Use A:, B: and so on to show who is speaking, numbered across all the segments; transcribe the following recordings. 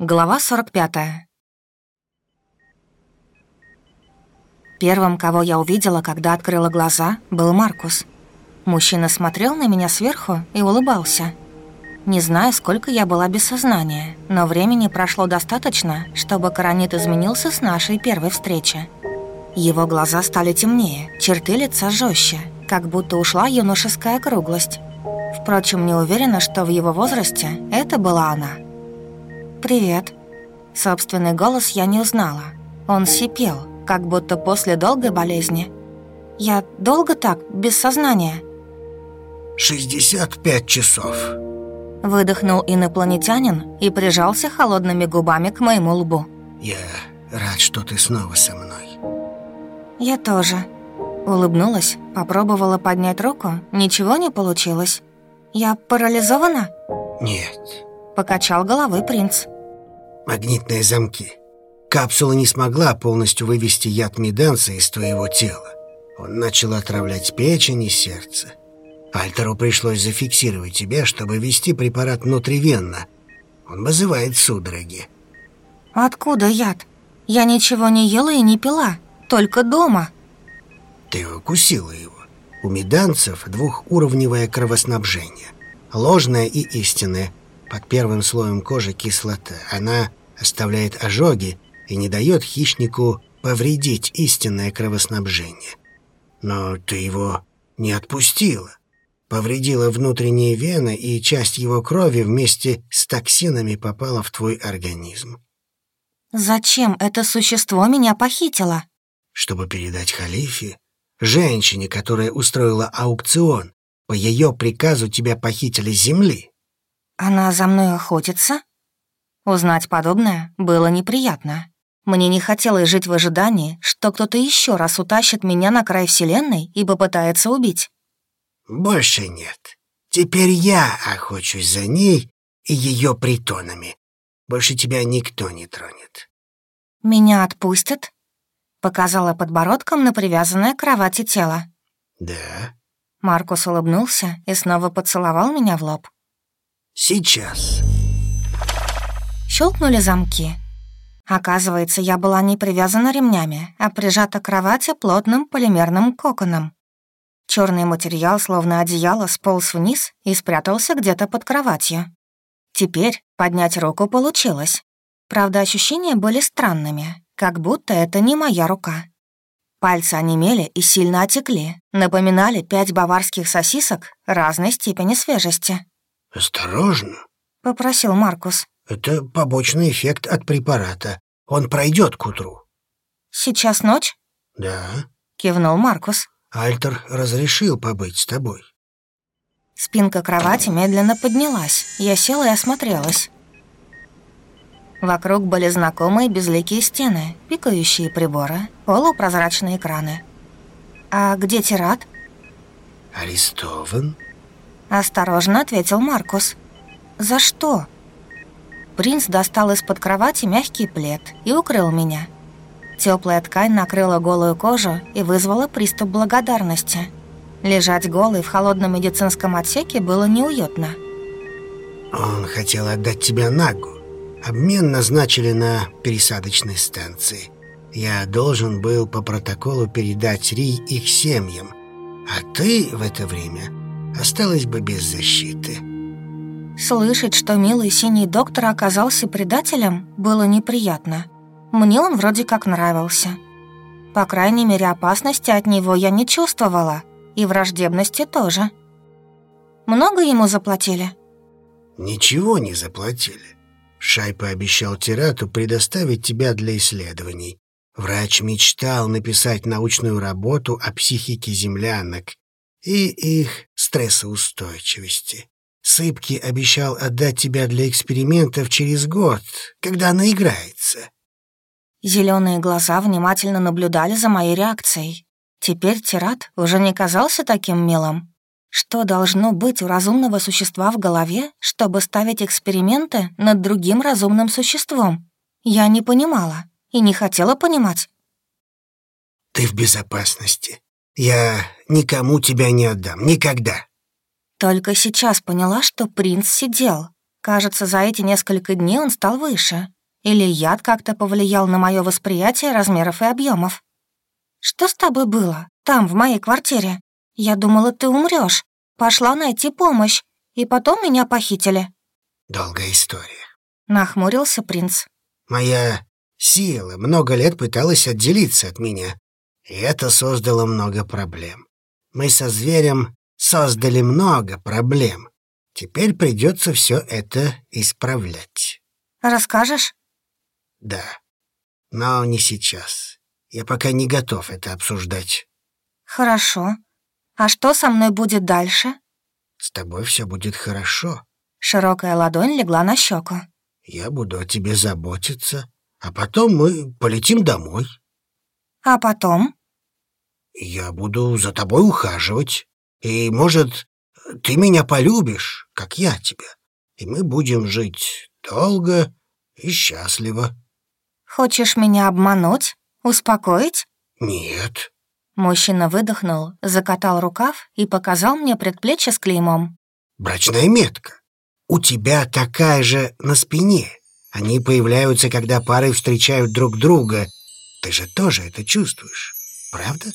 A: Глава 45. Первым, кого я увидела, когда открыла глаза, был Маркус. Мужчина смотрел на меня сверху и улыбался. Не знаю, сколько я была без сознания, но времени прошло достаточно, чтобы Каранит изменился с нашей первой встречи. Его глаза стали темнее, черты лица жестче, как будто ушла юношеская округлость. Впрочем, не уверена, что в его возрасте это была она. «Привет». Собственный голос я не узнала. Он сипел, как будто после долгой болезни. «Я долго так, без сознания?»
B: «65 часов».
A: Выдохнул инопланетянин и прижался холодными губами к моему лбу.
B: «Я рад, что ты снова со мной».
A: «Я тоже». Улыбнулась, попробовала поднять руку, ничего не получилось. «Я парализована?»
B: «Нет».
A: Покачал головой принц
B: магнитные замки. Капсула не смогла полностью вывести яд Меданца из твоего тела. Он начал отравлять печень и сердце. Альтеру пришлось зафиксировать тебя, чтобы ввести препарат внутривенно. Он вызывает судороги.
A: Откуда яд? Я ничего не ела и не пила, только дома.
B: Ты укусила его. У меданцев двухуровневое кровоснабжение. Ложное и истинное – под первым слоем кожи кислота. Она оставляет ожоги и не дает хищнику повредить истинное кровоснабжение. Но ты его не отпустила. Повредила внутренние вены, и часть его крови вместе с токсинами попала в твой организм.
A: «Зачем это существо меня похитило?»
B: «Чтобы передать халифе, женщине, которая устроила аукцион. По ее приказу тебя похитили с земли».
A: Она за мной охотится? Узнать подобное было неприятно. Мне не хотелось жить в ожидании, что кто-то еще раз утащит меня на край Вселенной и попытается убить.
B: «Больше нет. Теперь я охочусь за ней и ее притонами. Больше тебя никто не тронет».
A: «Меня отпустят?» Показала подбородком на привязанное к кровати тело.
B: «Да».
A: Маркус улыбнулся и снова поцеловал меня в лоб.
B: Сейчас.
A: Щелкнули замки. Оказывается, я была не привязана ремнями, а прижата к кровати плотным полимерным коконом. Черный материал, словно одеяло, сполз вниз и спрятался где-то под кроватью. Теперь поднять руку получилось. Правда, ощущения были странными, как будто это не моя рука. Пальцы онемели и сильно отекли, напоминали пять баварских сосисок разной степени свежести.
B: «Осторожно», —
A: попросил Маркус.
B: «Это побочный эффект от препарата. Он пройдет к утру».
A: «Сейчас ночь?»
B: «Да», —
A: кивнул Маркус.
B: «Альтер разрешил побыть с тобой».
A: Спинка кровати медленно поднялась. Я села и осмотрелась. Вокруг были знакомые безликие стены, пикающие приборы, полупрозрачные экраны. «А где Тират?»
B: «Арестован»,
A: Осторожно ответил Маркус. «За что?» Принц достал из-под кровати мягкий плед и укрыл меня. Теплая ткань накрыла голую кожу и вызвала приступ благодарности. Лежать голой в холодном медицинском отсеке было неуютно.
B: «Он хотел отдать тебя Нагу. Обмен назначили на пересадочной станции. Я должен был по протоколу передать Ри их семьям, а ты в это время осталась бы без защиты.
A: Слышать, что милый синий доктор оказался предателем, было неприятно. Мне он вроде как нравился. По крайней мере, опасности от него я не чувствовала, и враждебности тоже. Много ему заплатили?
B: Ничего не заплатили. Шай пообещал Тирату предоставить тебя для исследований. Врач мечтал написать научную работу о психике землянок и их стрессоустойчивости. Сыпки обещал отдать тебя для экспериментов через год, когда она играется.
A: Зеленые глаза внимательно наблюдали за моей реакцией. Теперь Тират уже не казался таким милым. Что должно быть у разумного существа в голове, чтобы ставить эксперименты над другим разумным существом? Я не понимала и не хотела понимать.
B: «Ты в безопасности. Я никому тебя не отдам. Никогда.
A: Только сейчас поняла, что принц сидел. Кажется, за эти несколько дней он стал выше. Или яд как-то повлиял на мое восприятие размеров и объемов. Что с тобой было там, в моей квартире? Я думала, ты умрешь. Пошла найти помощь, и потом меня похитили.
B: Долгая история.
A: Нахмурился принц.
B: Моя сила много лет пыталась отделиться от меня, и это создало много проблем. Мы со зверем создали много проблем. Теперь придется все это исправлять.
A: Расскажешь?
B: Да, но не сейчас. Я пока не готов это обсуждать.
A: Хорошо. А что со мной будет дальше?
B: С тобой все будет хорошо.
A: Широкая ладонь легла на щеку.
B: Я буду о тебе заботиться, а потом мы полетим домой.
A: А потом?
B: Я буду за тобой ухаживать. И, может, ты меня полюбишь, как я тебя. И мы будем жить долго и счастливо.
A: Хочешь меня обмануть? Успокоить?
B: Нет.
A: Мужчина выдохнул, закатал рукав и показал мне предплечье с клеймом.
B: Брачная метка. У тебя такая же на спине. Они появляются, когда пары встречают друг друга. Ты же тоже это чувствуешь, правда?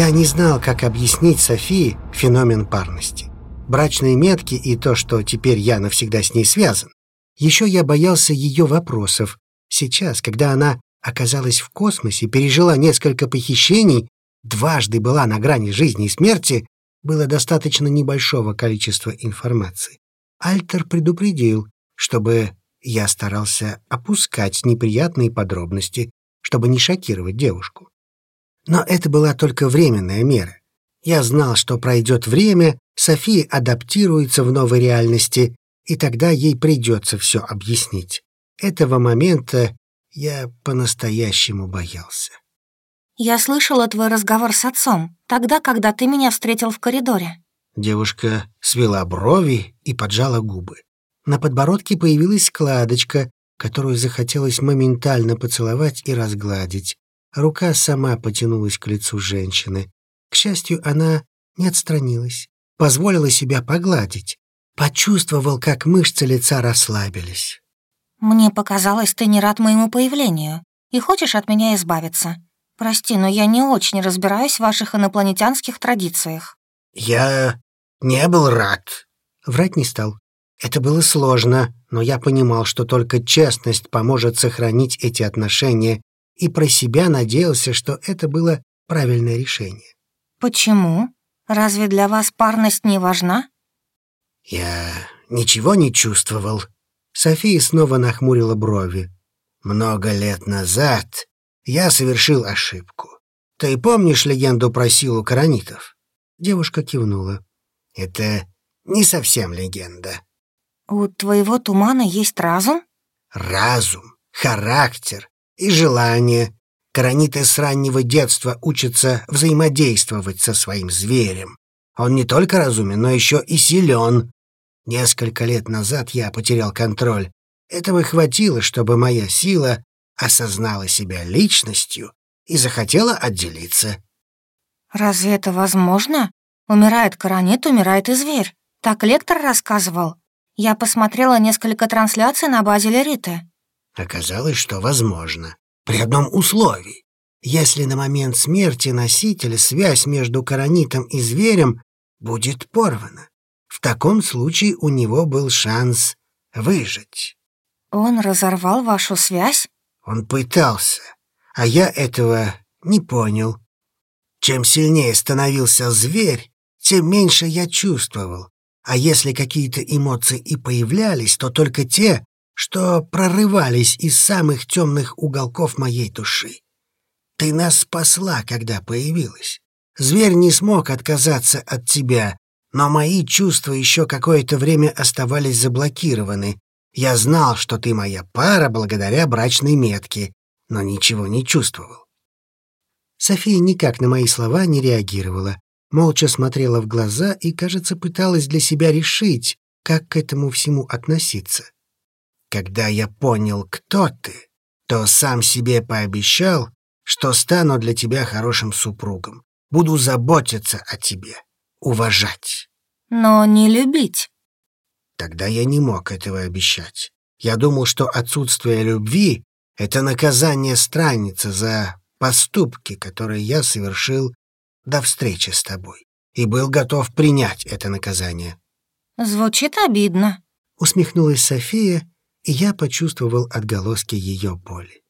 B: Я не знал, как объяснить Софии феномен парности. Брачные метки и то, что теперь я навсегда с ней связан. Еще я боялся ее вопросов. Сейчас, когда она оказалась в космосе, пережила несколько похищений, дважды была на грани жизни и смерти, было достаточно небольшого количества информации. Альтер предупредил, чтобы я старался опускать неприятные подробности, чтобы не шокировать девушку. Но это была только временная мера. Я знал, что пройдет время, София адаптируется в новой реальности, и тогда ей придется все объяснить. Этого момента я по-настоящему боялся.
A: «Я слышала твой разговор с отцом, тогда, когда ты меня встретил в коридоре».
B: Девушка свела брови и поджала губы. На подбородке появилась складочка, которую захотелось моментально поцеловать и разгладить. Рука сама потянулась к лицу женщины. К счастью, она не отстранилась, позволила себя погладить. Почувствовал, как мышцы лица расслабились.
A: «Мне показалось, ты не рад моему появлению и хочешь от меня избавиться. Прости, но я не очень разбираюсь в ваших инопланетянских традициях».
B: «Я не был рад». Врать не стал. Это было сложно, но я понимал, что только честность поможет сохранить эти отношения и про себя надеялся, что это было правильное решение.
A: «Почему? Разве для вас парность не важна?»
B: «Я ничего не чувствовал». София снова нахмурила брови. «Много лет назад я совершил ошибку. Ты помнишь легенду про силу коронитов?» Девушка кивнула. «Это не совсем легенда».
A: «У твоего тумана есть разум?»
B: «Разум, характер и желание. Караниты с раннего детства учатся взаимодействовать со своим зверем. Он не только разумен, но еще и силен. Несколько лет назад я потерял контроль. Этого хватило, чтобы моя сила осознала себя личностью и захотела отделиться.
A: «Разве это возможно? Умирает коронит, умирает и зверь. Так лектор рассказывал. Я посмотрела несколько трансляций на базе Лериты.
B: Оказалось, что возможно. При одном условии. Если на момент смерти носителя связь между коронитом и зверем будет порвана. В таком случае у него был шанс выжить.
A: Он разорвал вашу связь?
B: Он пытался, а я этого не понял. Чем сильнее становился зверь, тем меньше я чувствовал. А если какие-то эмоции и появлялись, то только те, что прорывались из самых темных уголков моей души. Ты нас спасла, когда появилась. Зверь не смог отказаться от тебя, но мои чувства еще какое-то время оставались заблокированы. Я знал, что ты моя пара благодаря брачной метке, но ничего не чувствовал. София никак на мои слова не реагировала, молча смотрела в глаза и, кажется, пыталась для себя решить, как к этому всему относиться. Когда я понял, кто ты, то сам себе пообещал, что стану для тебя хорошим супругом, буду заботиться о тебе, уважать.
A: Но не любить.
B: Тогда я не мог этого обещать. Я думал, что отсутствие любви — это наказание странницы за поступки, которые я совершил до встречи с тобой, и был готов принять это наказание.
A: Звучит обидно.
B: Усмехнулась София, и я почувствовал отголоски ее боли.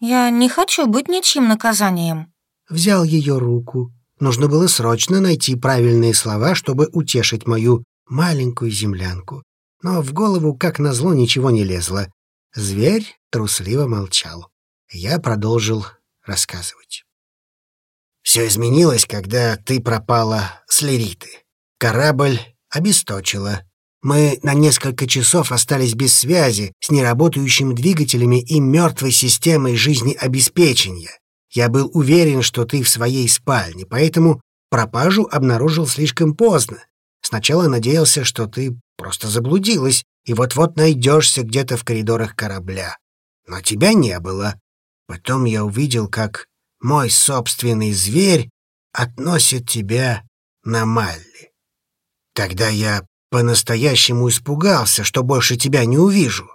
A: Я не хочу быть ничьим наказанием.
B: Взял ее руку. Нужно было срочно найти правильные слова, чтобы утешить мою маленькую землянку. Но в голову, как назло, ничего не лезло. Зверь трусливо молчал. Я продолжил рассказывать. Все изменилось, когда ты пропала с Лериты. Корабль обесточила. Мы на несколько часов остались без связи с неработающими двигателями и мертвой системой жизнеобеспечения. Я был уверен, что ты в своей спальне, поэтому пропажу обнаружил слишком поздно. Сначала надеялся, что ты просто заблудилась и вот-вот найдешься где-то в коридорах корабля. Но тебя не было. Потом я увидел, как мой собственный зверь относит тебя на Малли. Тогда я по-настоящему испугался, что больше тебя не увижу.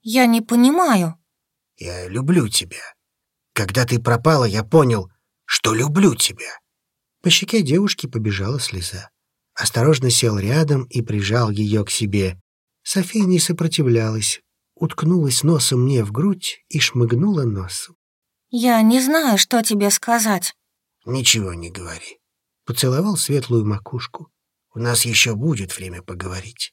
A: Я не понимаю.
B: Я люблю тебя. Когда ты пропала, я понял, что люблю тебя. По щеке девушки побежала слеза. Осторожно сел рядом и прижал ее к себе. София не сопротивлялась, уткнулась носом мне в грудь и шмыгнула носом.
A: Я не знаю, что тебе сказать.
B: Ничего не говори. Поцеловал светлую макушку. У нас еще будет время поговорить.